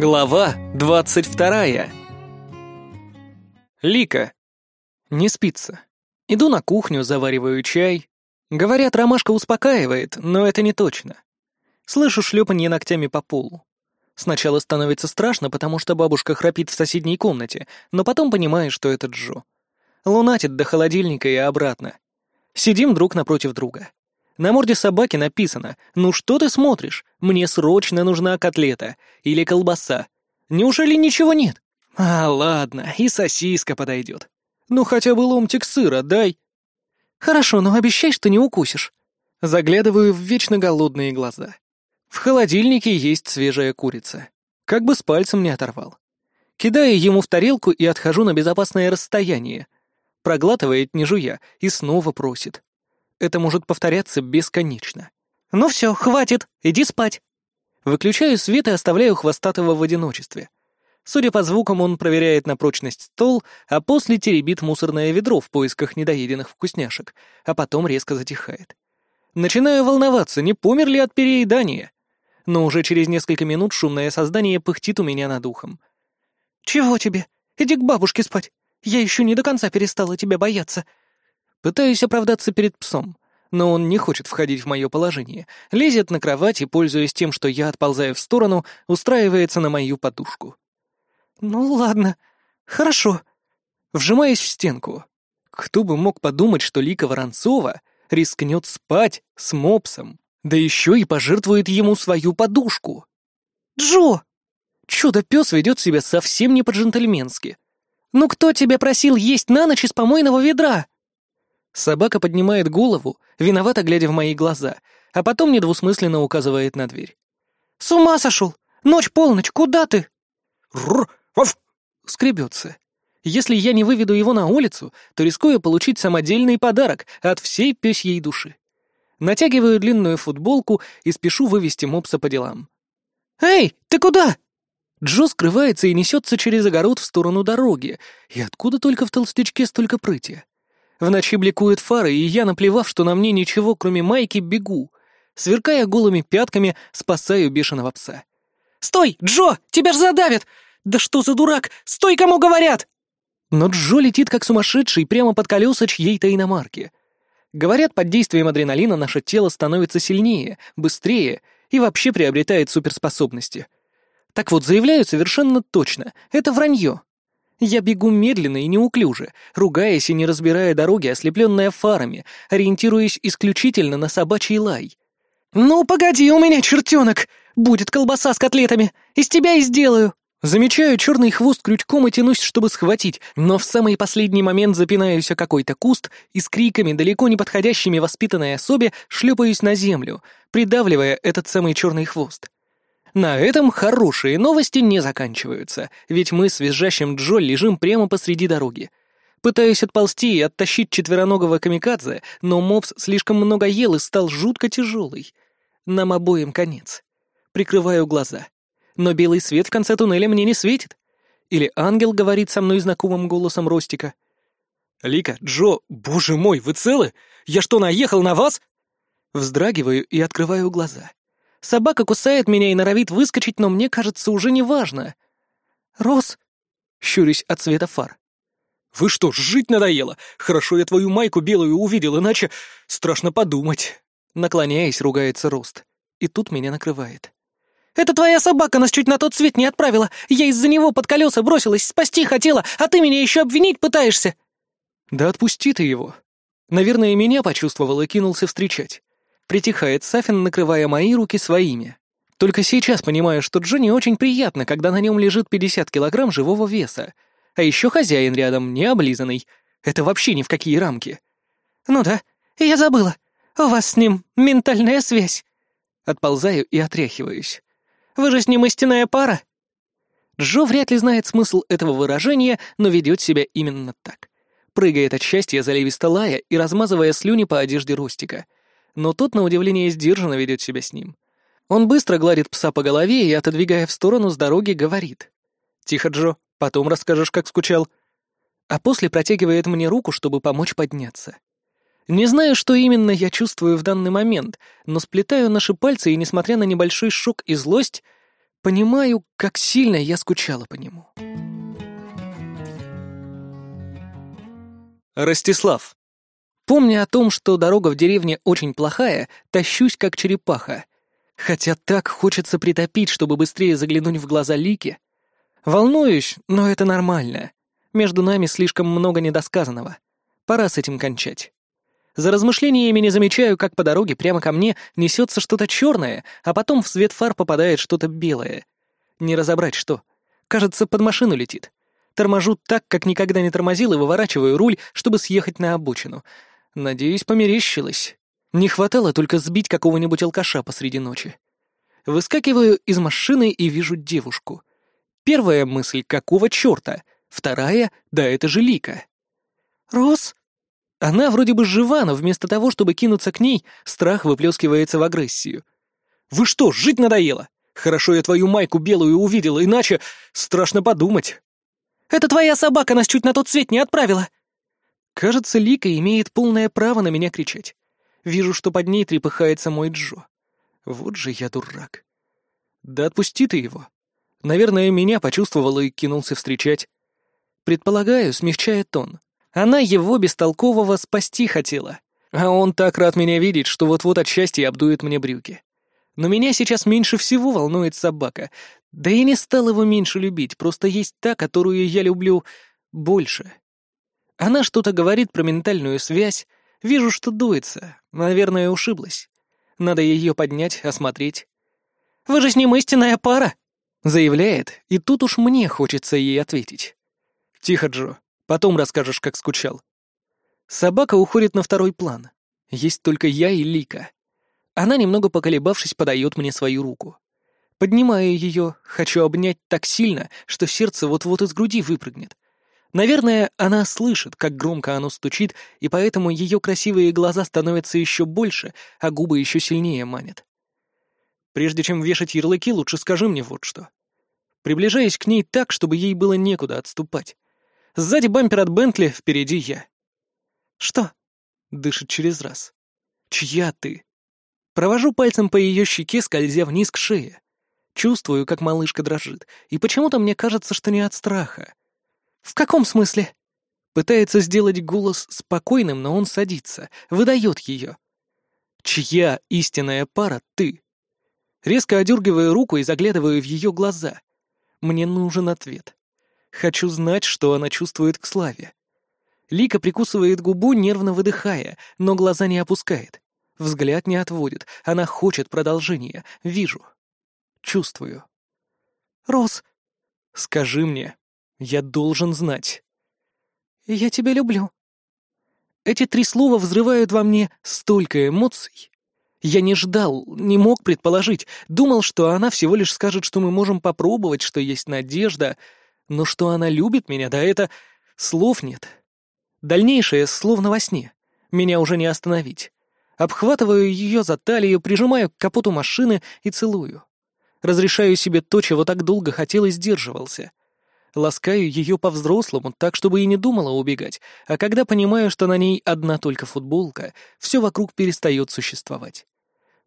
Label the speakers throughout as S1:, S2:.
S1: Глава двадцать вторая. Лика. Не спится. Иду на кухню, завариваю чай. Говорят, ромашка успокаивает, но это не точно. Слышу шлепанье ногтями по полу. Сначала становится страшно, потому что бабушка храпит в соседней комнате, но потом понимаю, что это Джо. Лунатит до холодильника и обратно. Сидим друг напротив друга. На морде собаки написано «Ну что ты смотришь? Мне срочно нужна котлета или колбаса. Неужели ничего нет?» «А, ладно, и сосиска подойдет. Ну хотя бы ломтик сыра дай». «Хорошо, но обещай, что не укусишь». Заглядываю в вечно голодные глаза. В холодильнике есть свежая курица. Как бы с пальцем не оторвал. Кидаю ему в тарелку и отхожу на безопасное расстояние. Проглатывает, не жуя, и снова просит. Это может повторяться бесконечно. «Ну все, хватит, иди спать!» Выключаю свет и оставляю хвостатого в одиночестве. Судя по звукам, он проверяет на прочность стол, а после теребит мусорное ведро в поисках недоеденных вкусняшек, а потом резко затихает. Начинаю волноваться, не помер ли от переедания. Но уже через несколько минут шумное создание пыхтит у меня над ухом. «Чего тебе? Иди к бабушке спать. Я еще не до конца перестала тебя бояться», Пытаюсь оправдаться перед псом, но он не хочет входить в мое положение, лезет на кровать и, пользуясь тем, что я отползаю в сторону, устраивается на мою подушку. «Ну ладно, хорошо». Вжимаясь в стенку. Кто бы мог подумать, что Лика Воронцова рискнет спать с мопсом, да еще и пожертвует ему свою подушку. «Джо!» Чудо-пес ведет себя совсем не по-джентльменски. «Ну кто тебя просил есть на ночь из помойного ведра?» Собака поднимает голову, виновато глядя в мои глаза, а потом недвусмысленно указывает на дверь. «С ума сошел! Ночь-полночь, куда ты?» «Рр! Ваф!» — скребется. Если я не выведу его на улицу, то рискую получить самодельный подарок от всей пёсьей души. Натягиваю длинную футболку и спешу вывести мопса по делам. «Эй, ты куда?» Джо скрывается и несется через огород в сторону дороги. И откуда только в толстячке столько прыти? В ночи бликуют фары, и я, наплевав, что на мне ничего, кроме майки, бегу. Сверкая голыми пятками, спасаю бешеного пса. «Стой, Джо! Тебя ж задавят! Да что за дурак! Стой, кому говорят!» Но Джо летит как сумасшедший прямо под колеса чьей-то иномарки. Говорят, под действием адреналина наше тело становится сильнее, быстрее и вообще приобретает суперспособности. Так вот, заявляю совершенно точно, это вранье. Я бегу медленно и неуклюже, ругаясь и не разбирая дороги, ослепленная фарами, ориентируясь исключительно на собачий лай. «Ну, погоди у меня, чертенок! Будет колбаса с котлетами! Из тебя и сделаю!» Замечаю черный хвост крючком и тянусь, чтобы схватить, но в самый последний момент запинаюсь о какой-то куст и с криками, далеко не подходящими воспитанной особе, шлепаюсь на землю, придавливая этот самый черный хвост. На этом хорошие новости не заканчиваются, ведь мы с визжащим Джо лежим прямо посреди дороги. Пытаюсь отползти и оттащить четвероногого камикадзе, но мопс слишком много ел и стал жутко тяжелый. Нам обоим конец. Прикрываю глаза. Но белый свет в конце туннеля мне не светит. Или ангел говорит со мной знакомым голосом Ростика. «Лика, Джо, боже мой, вы целы? Я что, наехал на вас?» Вздрагиваю и открываю глаза. Собака кусает меня и норовит выскочить, но мне кажется, уже не важно. «Рос!» — щурюсь от света фар. «Вы что, жить надоело? Хорошо я твою майку белую увидел, иначе страшно подумать». Наклоняясь, ругается Рост. И тут меня накрывает. «Это твоя собака нас чуть на тот свет не отправила. Я из-за него под колеса бросилась, спасти хотела, а ты меня еще обвинить пытаешься». «Да отпусти ты его». Наверное, меня почувствовал и кинулся встречать. Притихает Сафин, накрывая мои руки своими. Только сейчас понимаю, что Джонни очень приятно, когда на нем лежит 50 килограмм живого веса. А еще хозяин рядом, не облизанный. Это вообще ни в какие рамки. «Ну да, я забыла. У вас с ним ментальная связь». Отползаю и отряхиваюсь. «Вы же с ним истинная пара?» Джо вряд ли знает смысл этого выражения, но ведет себя именно так. Прыгает от счастья, заливисто лая и размазывая слюни по одежде Ростика — но тот, на удивление, сдержанно ведет себя с ним. Он быстро гладит пса по голове и, отодвигая в сторону с дороги, говорит. «Тихо, Джо, потом расскажешь, как скучал». А после протягивает мне руку, чтобы помочь подняться. Не знаю, что именно я чувствую в данный момент, но сплетаю наши пальцы и, несмотря на небольшой шок и злость, Понимаю, как сильно я скучала по нему. Ростислав. Помня о том, что дорога в деревне очень плохая, тащусь как черепаха. Хотя так хочется притопить, чтобы быстрее заглянуть в глаза Лики. Волнуюсь, но это нормально. Между нами слишком много недосказанного. Пора с этим кончать. За размышлениями не замечаю, как по дороге прямо ко мне несется что-то черное, а потом в свет фар попадает что-то белое. Не разобрать что. Кажется, под машину летит. Торможу так, как никогда не тормозил, и выворачиваю руль, чтобы съехать на обочину. Надеюсь, померещилось. Не хватало только сбить какого-нибудь алкаша посреди ночи. Выскакиваю из машины и вижу девушку. Первая мысль — какого черта? Вторая — да это же Лика. «Рос?» Она вроде бы жива, но вместо того, чтобы кинуться к ней, страх выплескивается в агрессию. «Вы что, жить надоело? Хорошо я твою майку белую увидела, иначе страшно подумать». «Это твоя собака нас чуть на тот свет не отправила!» Кажется, Лика имеет полное право на меня кричать. Вижу, что под ней трепыхается мой Джо. Вот же я дурак. Да отпусти ты его. Наверное, меня почувствовал и кинулся встречать. Предполагаю, смягчая тон. Она его бестолкового спасти хотела. А он так рад меня видеть, что вот-вот от счастья обдует мне брюки. Но меня сейчас меньше всего волнует собака. Да и не стал его меньше любить, просто есть та, которую я люблю больше. Она что-то говорит про ментальную связь. Вижу, что дуется. Наверное, ушиблась. Надо ее поднять, осмотреть. «Вы же с ним истинная пара!» Заявляет, и тут уж мне хочется ей ответить. «Тихо, Джо. Потом расскажешь, как скучал». Собака уходит на второй план. Есть только я и Лика. Она, немного поколебавшись, подает мне свою руку. Поднимаю ее, хочу обнять так сильно, что сердце вот-вот из груди выпрыгнет. Наверное, она слышит, как громко оно стучит, и поэтому ее красивые глаза становятся еще больше, а губы еще сильнее манят. Прежде чем вешать ярлыки, лучше скажи мне вот что. Приближаясь к ней так, чтобы ей было некуда отступать. Сзади бампер от Бентли, впереди я. «Что?» — дышит через раз. «Чья ты?» Провожу пальцем по ее щеке, скользя вниз к шее. Чувствую, как малышка дрожит, и почему-то мне кажется, что не от страха. «В каком смысле?» Пытается сделать голос спокойным, но он садится, выдает ее. «Чья истинная пара ты?» Резко одергиваю руку и заглядываю в ее глаза. Мне нужен ответ. Хочу знать, что она чувствует к Славе. Лика прикусывает губу, нервно выдыхая, но глаза не опускает. Взгляд не отводит. Она хочет продолжения. Вижу. Чувствую. «Рос!» «Скажи мне. Я должен знать». «Я тебя люблю». Эти три слова взрывают во мне столько эмоций. Я не ждал, не мог предположить. Думал, что она всего лишь скажет, что мы можем попробовать, что есть надежда — но что она любит меня, да это... Слов нет. Дальнейшее словно во сне. Меня уже не остановить. Обхватываю ее за талию, прижимаю к капоту машины и целую. Разрешаю себе то, чего так долго хотел и сдерживался. Ласкаю ее по-взрослому, так, чтобы и не думала убегать, а когда понимаю, что на ней одна только футболка, все вокруг перестает существовать.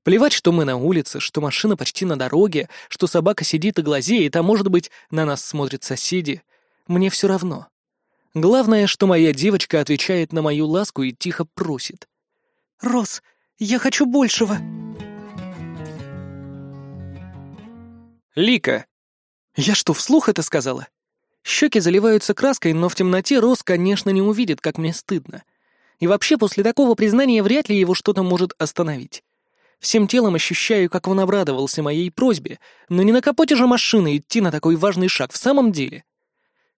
S1: Плевать, что мы на улице, что машина почти на дороге, что собака сидит и глазеет, а может быть, на нас смотрят соседи. Мне все равно. Главное, что моя девочка отвечает на мою ласку и тихо просит. «Рос, я хочу большего!» Лика. Я что, вслух это сказала? Щеки заливаются краской, но в темноте Рос, конечно, не увидит, как мне стыдно. И вообще, после такого признания вряд ли его что-то может остановить. Всем телом ощущаю, как он обрадовался моей просьбе, но не на капоте же машины идти на такой важный шаг в самом деле.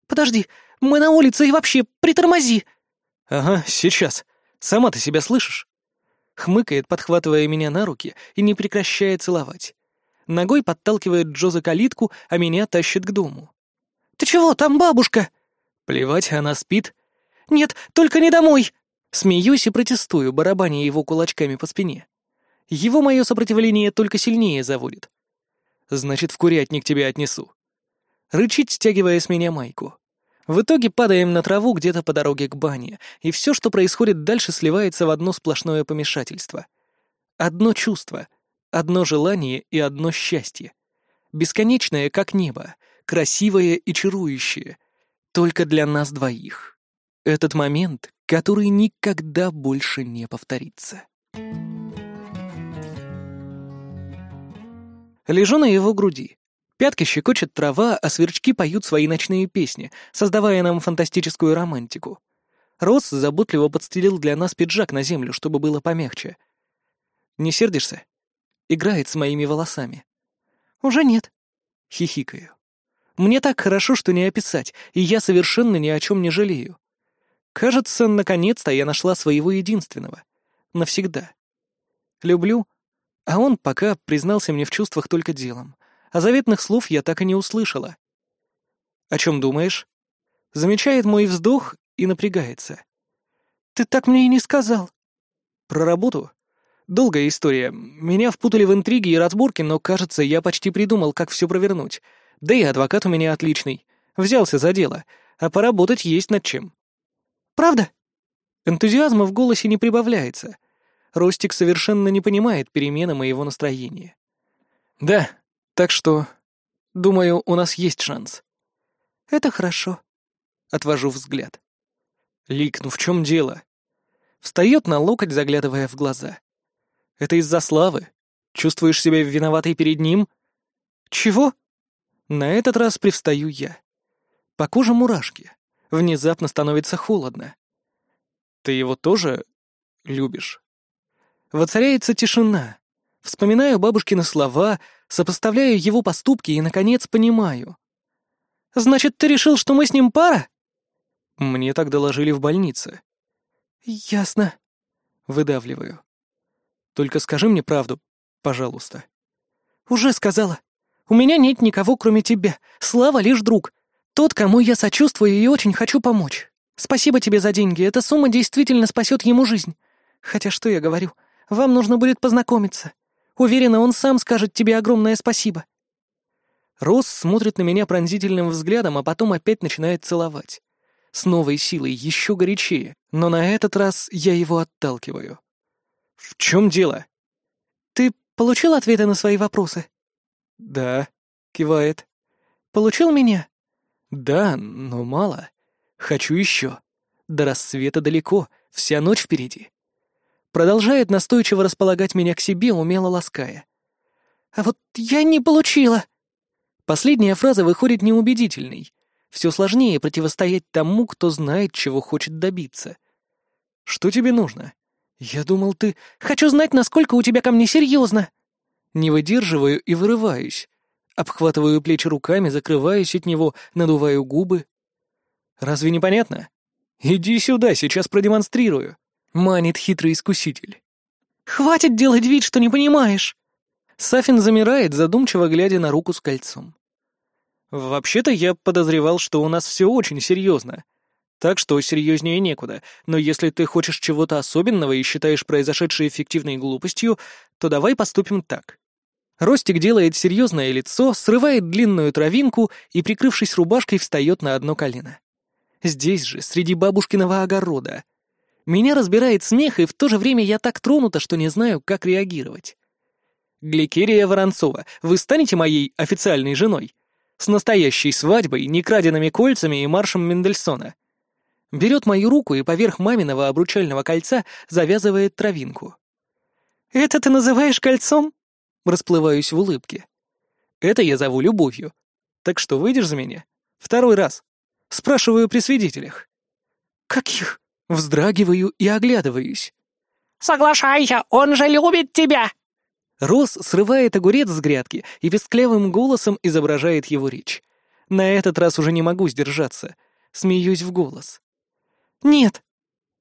S1: «Подожди, мы на улице и вообще притормози!» «Ага, сейчас. Сама ты себя слышишь?» Хмыкает, подхватывая меня на руки и не прекращая целовать. Ногой подталкивает Джо за калитку, а меня тащит к дому. «Ты чего, там бабушка?» Плевать, она спит. «Нет, только не домой!» Смеюсь и протестую, барабаня его кулачками по спине. Его мое сопротивление только сильнее заводит. Значит, в курятник тебя отнесу. Рычит, стягивая с меня майку. В итоге падаем на траву где-то по дороге к бане, и все, что происходит дальше, сливается в одно сплошное помешательство. Одно чувство, одно желание и одно счастье. Бесконечное, как небо, красивое и чарующее. Только для нас двоих. Этот момент, который никогда больше не повторится. Лежу на его груди. Пятки щекочет трава, а сверчки поют свои ночные песни, создавая нам фантастическую романтику. Рос заботливо подстелил для нас пиджак на землю, чтобы было помягче. «Не сердишься?» Играет с моими волосами. «Уже нет». Хихикаю. «Мне так хорошо, что не описать, и я совершенно ни о чем не жалею. Кажется, наконец-то я нашла своего единственного. Навсегда. Люблю, а он пока признался мне в чувствах только делом, а заветных слов я так и не услышала. «О чем думаешь?» Замечает мой вздох и напрягается. «Ты так мне и не сказал». «Про работу?» «Долгая история. Меня впутали в интриги и разборки, но, кажется, я почти придумал, как все провернуть. Да и адвокат у меня отличный. Взялся за дело, а поработать есть над чем». «Правда?» Энтузиазма в голосе не прибавляется. Ростик совершенно не понимает перемены моего настроения. «Да, так что, думаю, у нас есть шанс». «Это хорошо», — отвожу взгляд. Лик, ну в чем дело? Встает на локоть, заглядывая в глаза. Это из-за славы? Чувствуешь себя виноватой перед ним? Чего? На этот раз привстаю я. По коже мурашки. Внезапно становится холодно. Ты его тоже любишь? Воцаряется тишина. Вспоминаю бабушкины слова, сопоставляю его поступки и, наконец, понимаю. «Значит, ты решил, что мы с ним пара?» Мне так доложили в больнице. «Ясно». Выдавливаю. «Только скажи мне правду, пожалуйста». «Уже сказала. У меня нет никого, кроме тебя. Слава лишь друг. Тот, кому я сочувствую и очень хочу помочь. Спасибо тебе за деньги. Эта сумма действительно спасет ему жизнь. Хотя что я говорю? Вам нужно будет познакомиться. Уверена, он сам скажет тебе огромное спасибо». Рос смотрит на меня пронзительным взглядом, а потом опять начинает целовать. С новой силой, еще горячее, но на этот раз я его отталкиваю. «В чем дело?» «Ты получил ответы на свои вопросы?» «Да», — кивает. «Получил меня?» «Да, но мало. Хочу еще. До рассвета далеко, вся ночь впереди». Продолжает настойчиво располагать меня к себе, умело лаская. «А вот я не получила!» Последняя фраза выходит неубедительной. Все сложнее противостоять тому, кто знает, чего хочет добиться. «Что тебе нужно?» «Я думал, ты...» «Хочу знать, насколько у тебя ко мне серьезно!» Не выдерживаю и вырываюсь. Обхватываю плечи руками, закрываюсь от него, надуваю губы. «Разве непонятно? Иди сюда, сейчас продемонстрирую!» манит хитрый искуситель. «Хватит делать вид, что не понимаешь!» Сафин замирает, задумчиво глядя на руку с кольцом. «Вообще-то я подозревал, что у нас все очень серьезно. Так что серьезнее некуда, но если ты хочешь чего-то особенного и считаешь произошедшее эффективной глупостью, то давай поступим так». Ростик делает серьезное лицо, срывает длинную травинку и, прикрывшись рубашкой, встает на одно колено. Здесь же, среди бабушкиного огорода — меня разбирает смех, и в то же время я так тронута, что не знаю, как реагировать. Гликерия Воронцова, вы станете моей официальной женой? С настоящей свадьбой, некраденными кольцами и маршем Мендельсона. Берет мою руку и поверх маминого обручального кольца завязывает травинку. «Это ты называешь кольцом?» Расплываюсь в улыбке. «Это я зову любовью. Так что, выйдешь за меня? Второй раз. Спрашиваю при свидетелях». «Каких?» Вздрагиваю и оглядываюсь.
S2: «Соглашайся, он же любит тебя!»
S1: Рос срывает огурец с грядки и песклявым голосом изображает его речь. На этот раз уже не могу сдержаться. Смеюсь в голос. «Нет».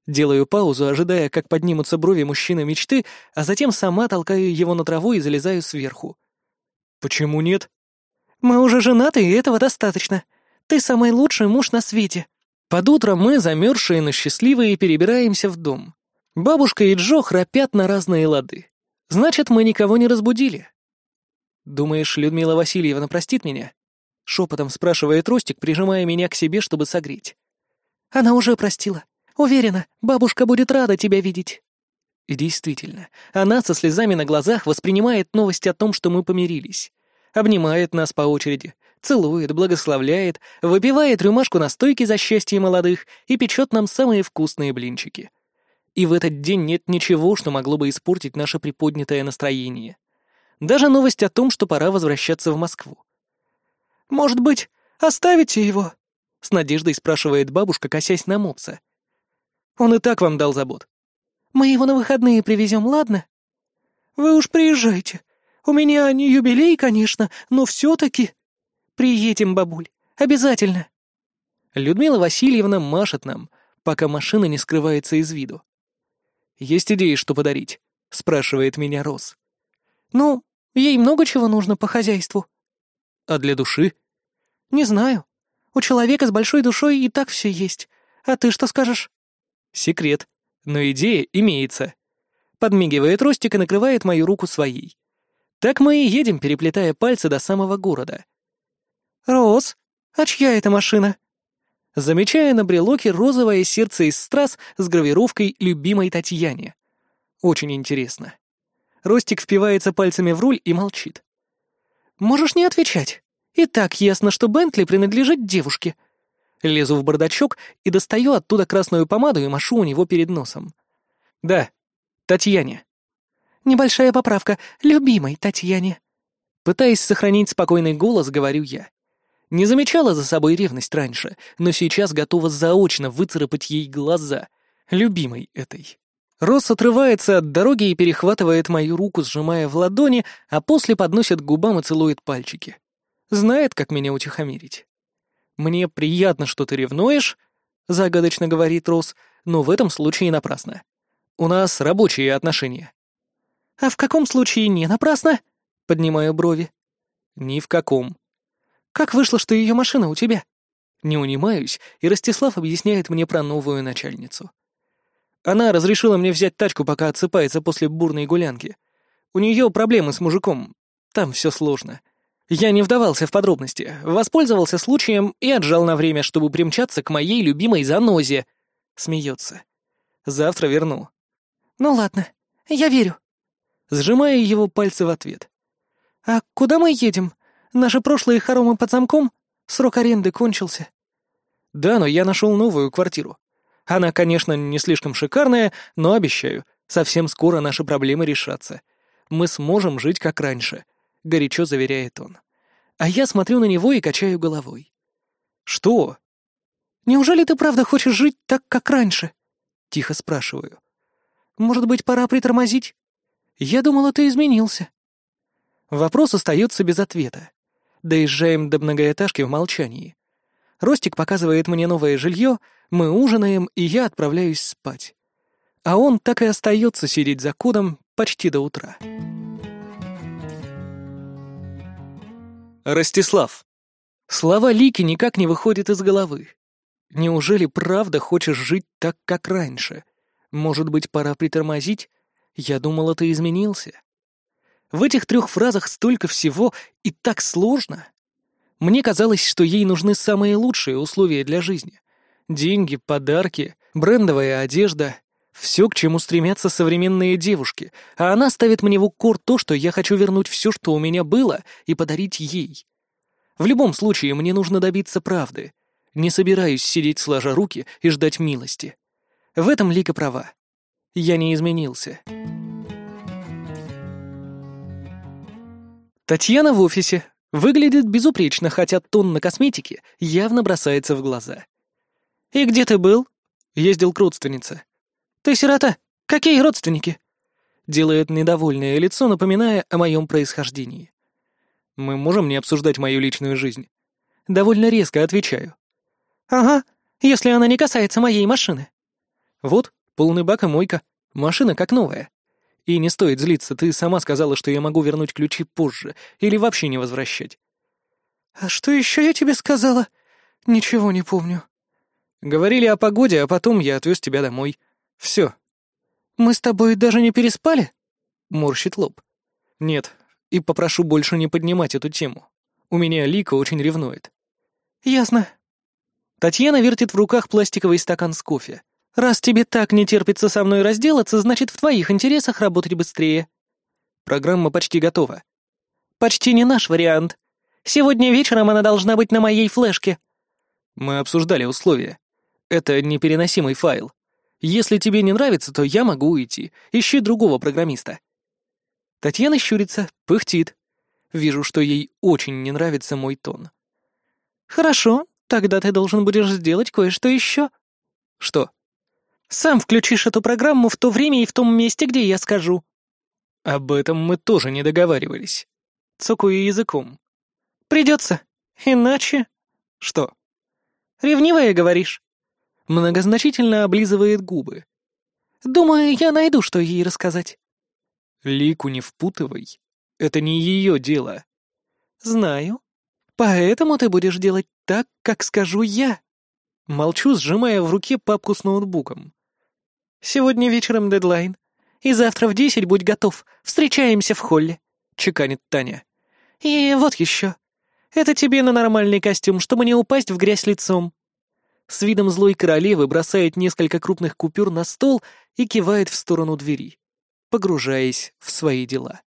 S1: Делаю паузу, ожидая, как поднимутся брови мужчины мечты, а затем сама толкаю его на траву и залезаю сверху. «Почему нет?» «Мы уже женаты, и этого достаточно. Ты самый лучший муж на свете». Под утро мы, замерзшие, но счастливые, перебираемся в дом. Бабушка и Джо храпят на разные лады. Значит, мы никого не разбудили. «Думаешь, Людмила Васильевна простит меня?» Шепотом спрашивает Ростик, прижимая меня к себе, чтобы согреть. «Она уже простила. Уверена, бабушка будет рада тебя видеть». И действительно, она со слезами на глазах воспринимает новость о том, что мы помирились. Обнимает нас по очереди, целует, благословляет, выпивает рюмашку настойки за счастье молодых и печет нам самые вкусные блинчики. И в этот день нет ничего, что могло бы испортить наше приподнятое настроение. Даже новость о том, что пора возвращаться в Москву.
S2: «Может быть, оставите его?»
S1: — с надеждой спрашивает бабушка, косясь на мопса. «Он и так вам дал забот».
S2: «Мы его на выходные привезем, ладно?» «Вы уж приезжайте. У меня не юбилей, конечно, но все-таки...» «Приедем, бабуль, обязательно».
S1: Людмила Васильевна машет нам, пока машина не скрывается из виду. «Есть идеи, что подарить?» — спрашивает меня Рос.
S2: «Ну, ей много чего нужно по хозяйству».
S1: «А для души?»
S2: «Не знаю. У человека с большой душой и так все есть. А ты что скажешь?»
S1: «Секрет. Но идея имеется». Подмигивает Ростик и накрывает мою руку своей. Так мы и едем, переплетая пальцы до самого города.
S2: «Рос, а чья это машина?»
S1: Замечая на брелоке розовое сердце из страз с гравировкой «Любимой Татьяне». Очень интересно. Ростик впивается пальцами в руль и молчит.
S2: «Можешь не отвечать. И так ясно, что Бентли принадлежит девушке».
S1: Лезу в бардачок и достаю оттуда красную помаду и машу у него перед носом. «Да, Татьяне».
S2: «Небольшая поправка. Любимой Татьяне».
S1: Пытаясь сохранить спокойный голос, говорю я. Не замечала за собой ревность раньше, но сейчас готова заочно выцарапать ей глаза. Любимой этой. Рос отрывается от дороги и перехватывает мою руку, сжимая в ладони, а после подносит к губам и целует пальчики. Знает, как меня утихомирить. «Мне приятно, что ты ревнуешь», — загадочно говорит Рос, но в этом случае напрасно. У нас рабочие отношения.
S2: «А в каком случае не напрасно?» — поднимаю брови.
S1: «Ни в каком»,
S2: как вышло, что ее машина у тебя?»
S1: Не унимаюсь, и Ростислав объясняет мне про новую начальницу. Она разрешила мне взять тачку, пока отсыпается после бурной гулянки. У нее проблемы с мужиком. Там все сложно. Я не вдавался в подробности, воспользовался случаем и отжал на время, чтобы примчаться к моей любимой занозе. Смеется. Завтра верну.
S2: Ну ладно, я верю.
S1: Сжимая его пальцы в ответ.
S2: А куда мы едем? Наши прошлые хоромы под замком? Срок аренды кончился».
S1: «Да, но я нашел новую квартиру. Она, конечно, не слишком шикарная, но обещаю, совсем скоро наши проблемы решатся. Мы сможем жить как раньше», — горячо заверяет он. А я смотрю на него и качаю головой. «Что?»
S2: «Неужели ты правда хочешь жить так, как раньше?» — тихо спрашиваю. «Может быть, пора притормозить? Я думала, ты изменился».
S1: Вопрос остается без ответа. Доезжаем до многоэтажки в молчании. Ростик показывает мне новое жилье, мы ужинаем, и я отправляюсь спать. А он так и остается сидеть за кодом почти до утра. Ростислав. Слова Лики никак не выходят из головы. Неужели правда хочешь жить так, как раньше? Может быть, пора притормозить? Я думала, ты изменился. В этих трех фразах столько всего и так сложно. Мне казалось, что ей нужны самые лучшие условия для жизни. Деньги, подарки, брендовая одежда — все, к чему стремятся современные девушки, а она ставит мне в укор то, что я хочу вернуть все, что у меня было, и подарить ей. В любом случае, мне нужно добиться правды. Не собираюсь сидеть сложа руки и ждать милости. В этом Лика права. Я не изменился. Татьяна в офисе. Выглядит безупречно, хотя тон на косметике явно бросается в глаза.
S2: «И где ты был?»
S1: Ездил к родственнице.
S2: «Ты сирота? Какие родственники?»
S1: Делает недовольное лицо, напоминая о моем происхождении. Мы можем не обсуждать мою личную жизнь. Довольно резко отвечаю.
S2: «Ага, если она не касается моей машины».
S1: Вот, полный бак и мойка. Машина как новая. И не стоит злиться, ты сама сказала, что я могу вернуть ключи позже или вообще не возвращать.
S2: А что еще я тебе сказала? Ничего не помню.
S1: Говорили о погоде, а потом я отвез тебя домой. Все.
S2: Мы с тобой даже не переспали?
S1: Морщит лоб. Нет, и попрошу больше не поднимать эту тему. У меня Лика очень ревнует.
S2: Ясно.
S1: Татьяна вертит в руках пластиковый стакан с кофе.
S2: Раз тебе так не терпится со мной разделаться, значит, в твоих интересах работать быстрее.
S1: Программа почти готова.
S2: Почти не наш вариант. Сегодня вечером она должна быть на моей флешке».
S1: Мы обсуждали условия. Это непереносимый файл. Если тебе не нравится, то я могу уйти. Ищи другого программиста. Татьяна щурится, пыхтит. Вижу, что ей очень не нравится мой тон.
S2: «Хорошо, тогда ты должен будешь сделать кое-что еще».
S1: «Что?»
S2: «Сам включишь эту программу в то время и в том месте, где я скажу».
S1: «Об этом мы тоже не договаривались». Цокаю языком.
S2: «Придется. Иначе...»
S1: «Что?»
S2: «Ревнивая, говоришь?»
S1: Многозначительно облизывает губы.
S2: «Думаю, я найду, что ей рассказать».
S1: Лику не впутывай. Это не ее дело.
S2: Знаю. Поэтому ты будешь делать так, как скажу я.
S1: Молчу, сжимая в руке папку с ноутбуком.
S2: Сегодня вечером дедлайн. И завтра в десять будь готов. Встречаемся в холле. Чеканит Таня. И вот еще. Это тебе на нормальный костюм, чтобы не упасть в грязь лицом.
S1: С видом злой королевы бросает несколько крупных купюр на стол и кивает в сторону двери, погружаясь в свои дела.